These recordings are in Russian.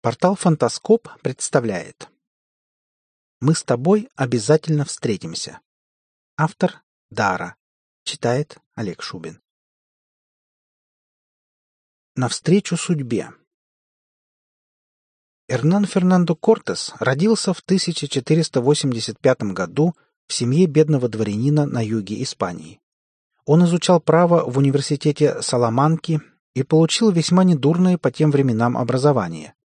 Портал «Фантаскоп» представляет «Мы с тобой обязательно встретимся». Автор Дара. Читает Олег Шубин. Навстречу судьбе. Эрнан Фернандо Кортес родился в 1485 году в семье бедного дворянина на юге Испании. Он изучал право в университете Саламанки и получил весьма недурное по тем временам образование.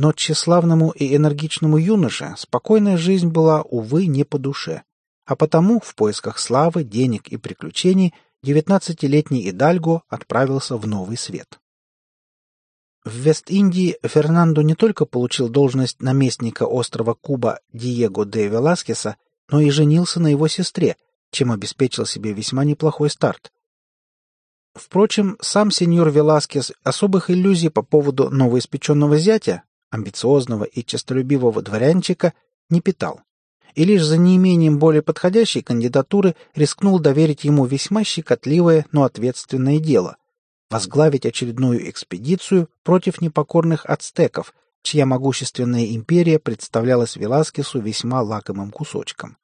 Но тщеславному и энергичному юноше спокойная жизнь была, увы, не по душе. А потому, в поисках славы, денег и приключений, девятнадцатилетний Идальго отправился в новый свет. В Вест-Индии Фернандо не только получил должность наместника острова Куба Диего де Веласкеса, но и женился на его сестре, чем обеспечил себе весьма неплохой старт. Впрочем, сам сеньор Веласкес особых иллюзий по поводу новоиспеченного зятя амбициозного и честолюбивого дворянчика, не питал. И лишь за неимением более подходящей кандидатуры рискнул доверить ему весьма щекотливое, но ответственное дело — возглавить очередную экспедицию против непокорных ацтеков, чья могущественная империя представлялась Веласкесу весьма лакомым кусочком.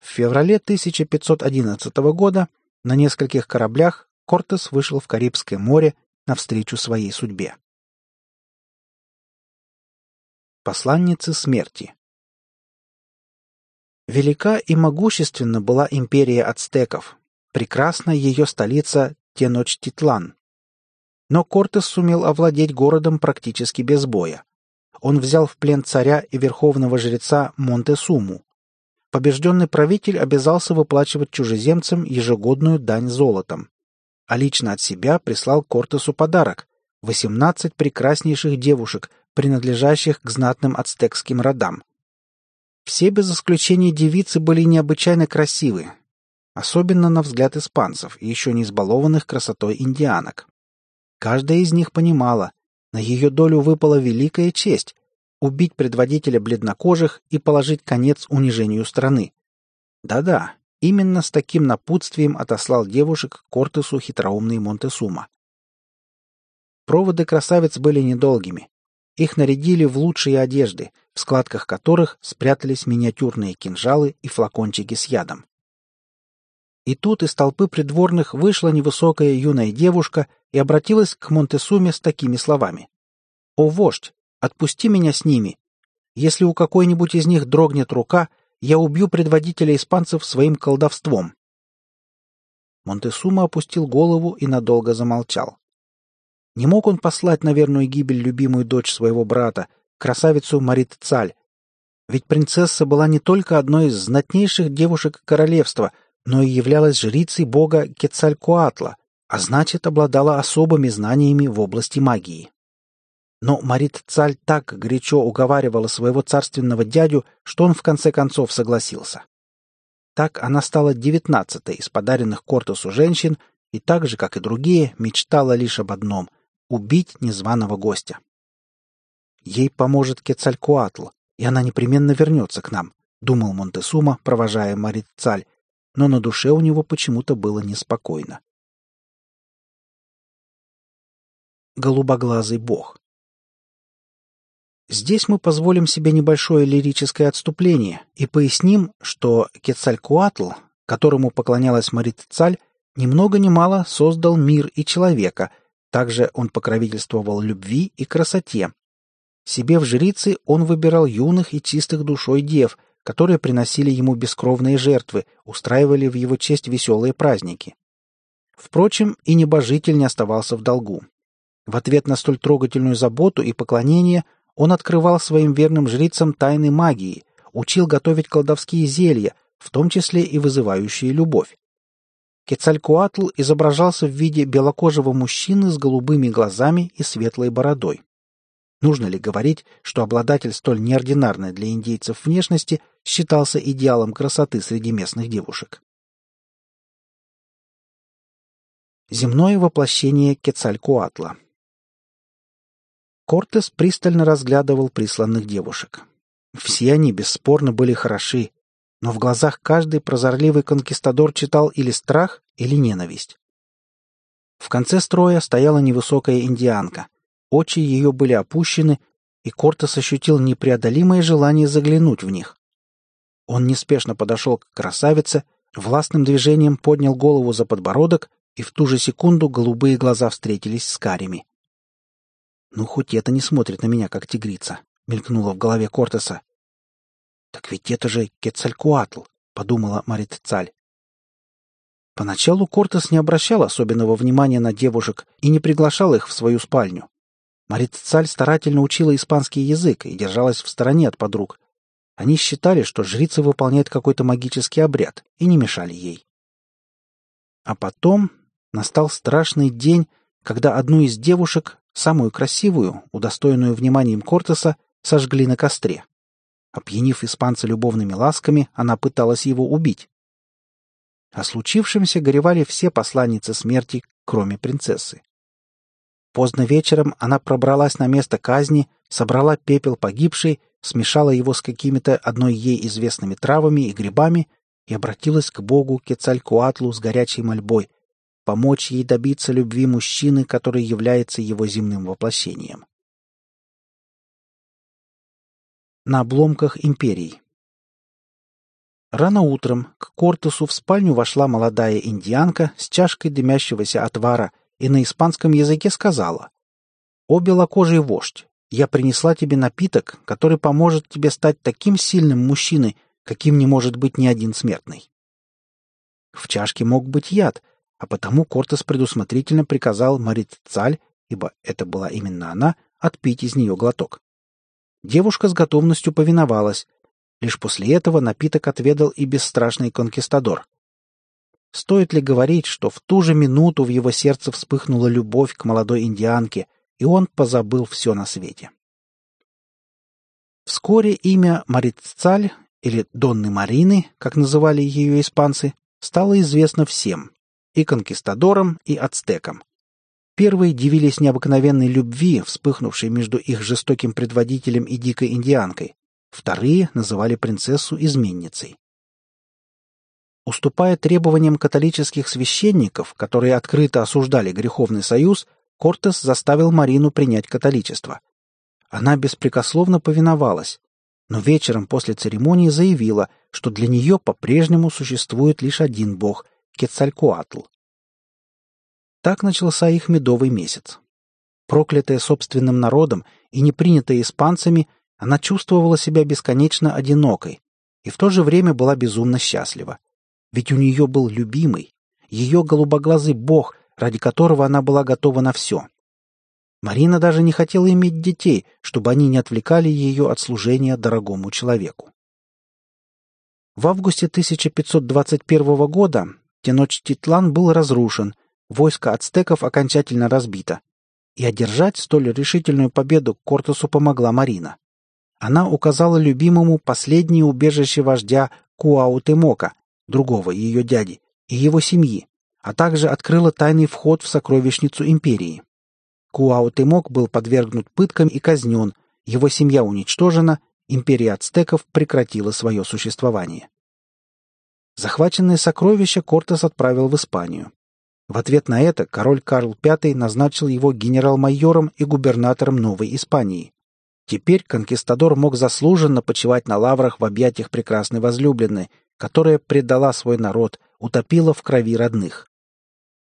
В феврале 1511 года на нескольких кораблях Кортес вышел в Карибское море навстречу своей судьбе. Посланницы смерти. Велика и могущественна была империя ацтеков, прекрасна ее столица Теночтитлан. Но Кортес сумел овладеть городом практически без боя. Он взял в плен царя и верховного жреца Монтесуму. Побежденный правитель обязался выплачивать чужеземцам ежегодную дань золотом. А лично от себя прислал Кортесу подарок — 18 прекраснейших девушек, принадлежащих к знатным ацтекским родам. Все без исключения девицы были необычайно красивы, особенно на взгляд испанцев, еще не избалованных красотой индианок. Каждая из них понимала, на ее долю выпала великая честь — убить предводителя бледнокожих и положить конец унижению страны. Да-да, именно с таким напутствием отослал девушек к Кортесу хитроумный Монтесума. Проводы красавиц были недолгими. Их нарядили в лучшие одежды, в складках которых спрятались миниатюрные кинжалы и флакончики с ядом. И тут из толпы придворных вышла невысокая юная девушка и обратилась к Монтесуме с такими словами. «О, вождь, отпусти меня с ними. Если у какой-нибудь из них дрогнет рука, я убью предводителя испанцев своим колдовством». Монтесума опустил голову и надолго замолчал. Не мог он послать на верную гибель любимую дочь своего брата, красавицу Марит Цаль. Ведь принцесса была не только одной из знатнейших девушек королевства, но и являлась жрицей бога Кецалькуатла, а значит, обладала особыми знаниями в области магии. Но Марит Цаль так горячо уговаривала своего царственного дядю, что он в конце концов согласился. Так она стала девятнадцатой из подаренных Кортесу женщин и так же, как и другие, мечтала лишь об одном убить незваного гостя. Ей поможет Кецалькуатл, и она непременно вернется к нам, думал Монтесума, провожая Марит Цаль, но на душе у него почему-то было неспокойно. Голубоглазый бог Здесь мы позволим себе небольшое лирическое отступление и поясним, что Кецалькуатл, которому поклонялась Марит Цаль, ни много ни мало создал мир и человека — также он покровительствовал любви и красоте. Себе в жрицы он выбирал юных и чистых душой дев, которые приносили ему бескровные жертвы, устраивали в его честь веселые праздники. Впрочем, и небожитель не оставался в долгу. В ответ на столь трогательную заботу и поклонение он открывал своим верным жрицам тайны магии, учил готовить колдовские зелья, в том числе и вызывающие любовь. Кецалькуатл изображался в виде белокожего мужчины с голубыми глазами и светлой бородой. Нужно ли говорить, что обладатель столь неординарной для индейцев внешности считался идеалом красоты среди местных девушек? Земное воплощение Кецалькуатла Кортес пристально разглядывал присланных девушек. Все они бесспорно были хороши, но в глазах каждый прозорливый конкистадор читал или страх, или ненависть. В конце строя стояла невысокая индианка. очи ее были опущены, и Кортес ощутил непреодолимое желание заглянуть в них. Он неспешно подошел к красавице, властным движением поднял голову за подбородок, и в ту же секунду голубые глаза встретились с карими. «Ну, хоть это не смотрит на меня, как тигрица», — мелькнуло в голове Кортеса. «Так ведь это же Кецалькуатл», — подумала Марит Цаль. Поначалу Кортес не обращал особенного внимания на девушек и не приглашал их в свою спальню. Марит Цаль старательно учила испанский язык и держалась в стороне от подруг. Они считали, что жрица выполняет какой-то магический обряд, и не мешали ей. А потом настал страшный день, когда одну из девушек, самую красивую, удостоенную вниманием Кортеса, сожгли на костре. Опьянив испанца любовными ласками, она пыталась его убить. О случившемся горевали все посланницы смерти, кроме принцессы. Поздно вечером она пробралась на место казни, собрала пепел погибшей, смешала его с какими-то одной ей известными травами и грибами и обратилась к богу Кецалькуатлу с горячей мольбой помочь ей добиться любви мужчины, который является его земным воплощением. На обломках империй Рано утром к Кортесу в спальню вошла молодая индианка с чашкой дымящегося отвара и на испанском языке сказала «О белокожий вождь, я принесла тебе напиток, который поможет тебе стать таким сильным мужчиной, каким не может быть ни один смертный». В чашке мог быть яд, а потому Кортес предусмотрительно приказал Марит Цаль, ибо это была именно она, отпить из нее глоток. Девушка с готовностью повиновалась, Лишь после этого напиток отведал и бесстрашный конкистадор. Стоит ли говорить, что в ту же минуту в его сердце вспыхнула любовь к молодой индианке, и он позабыл все на свете. Вскоре имя Мариццаль, или Донны Марины, как называли ее испанцы, стало известно всем, и конкистадорам, и ацтекам. Первые дивились необыкновенной любви, вспыхнувшей между их жестоким предводителем и дикой индианкой, Вторые называли принцессу изменницей. Уступая требованиям католических священников, которые открыто осуждали греховный союз, Кортес заставил Марину принять католичество. Она беспрекословно повиновалась, но вечером после церемонии заявила, что для нее по-прежнему существует лишь один бог — Кецалькуатл. Так начался их медовый месяц. Проклятая собственным народом и не принятая испанцами, она чувствовала себя бесконечно одинокой и в то же время была безумно счастлива. Ведь у нее был любимый, ее голубоглазый бог, ради которого она была готова на все. Марина даже не хотела иметь детей, чтобы они не отвлекали ее от служения дорогому человеку. В августе 1521 года Теночтитлан был разрушен, войско ацтеков окончательно разбито, и одержать столь решительную победу Кортесу помогла Марина она указала любимому последнее убежище вождя Куаутемока, другого ее дяди, и его семьи, а также открыла тайный вход в сокровищницу империи. Куаутемок был подвергнут пыткам и казнен, его семья уничтожена, империя ацтеков прекратила свое существование. Захваченные сокровища Кортес отправил в Испанию. В ответ на это король Карл V назначил его генерал-майором и губернатором Новой Испании. Теперь конкистадор мог заслуженно почивать на лаврах в объятиях прекрасной возлюбленной, которая предала свой народ, утопила в крови родных.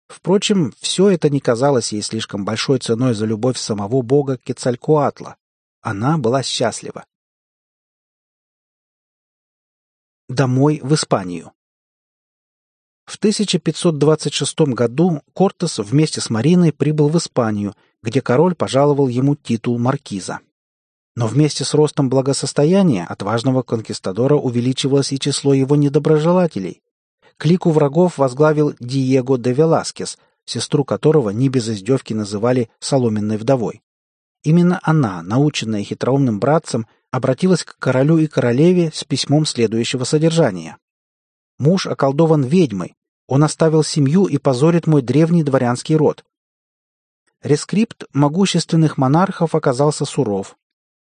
Впрочем, все это не казалось ей слишком большой ценой за любовь самого бога Кецалькуатла. Она была счастлива. Домой в Испанию. В 1526 году Кортес вместе с Мариной прибыл в Испанию, где король пожаловал ему титул маркиза. Но вместе с ростом благосостояния отважного конкистадора увеличивалось и число его недоброжелателей. Клику врагов возглавил Диего де Веласкес, сестру которого не без издевки называли «соломенной вдовой». Именно она, наученная хитроумным братцем, обратилась к королю и королеве с письмом следующего содержания. «Муж околдован ведьмой. Он оставил семью и позорит мой древний дворянский род. Рескрипт могущественных монархов оказался суров,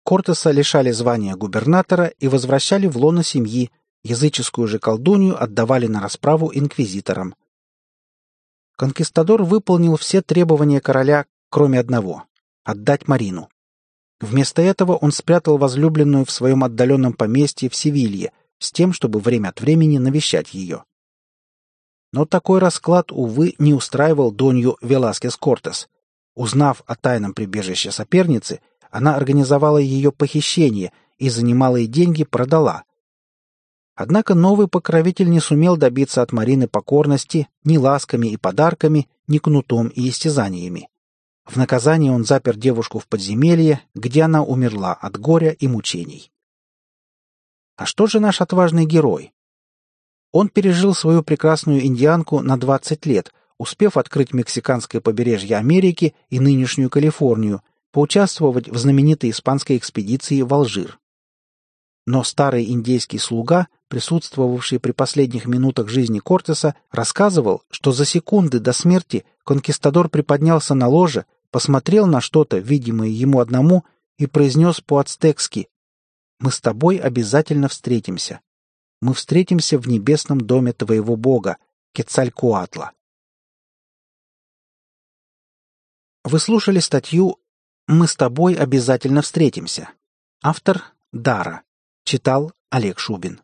Кортеса лишали звания губернатора и возвращали в лоно семьи, языческую же колдунью отдавали на расправу инквизиторам. Конкистадор выполнил все требования короля, кроме одного. — отдать Марину. Вместо этого он спрятал возлюбленную в своем отдаленном поместье в Севилье с тем, чтобы время от времени навещать ее. Но такой расклад, увы, не устраивал Донью Веласкес Кортес. Узнав о тайном прибежище соперницы, она организовала ее похищение и за немалые деньги продала. Однако новый покровитель не сумел добиться от Марины покорности ни ласками и подарками, ни кнутом и истязаниями. В наказание он запер девушку в подземелье, где она умерла от горя и мучений. А что же наш отважный герой? Он пережил свою прекрасную индианку на 20 лет, успев открыть мексиканское побережье Америки и нынешнюю Калифорнию, поучаствовать в знаменитой испанской экспедиции в Алжир. Но старый индейский слуга, присутствовавший при последних минутах жизни Кортеса, рассказывал, что за секунды до смерти конкистадор приподнялся на ложе, посмотрел на что-то, видимое ему одному, и произнес по-ацтекски «Мы с тобой обязательно встретимся. Мы встретимся в небесном доме твоего бога, Кецалькуатла». Вы слушали статью «Мы с тобой обязательно встретимся». Автор Дара. Читал Олег Шубин.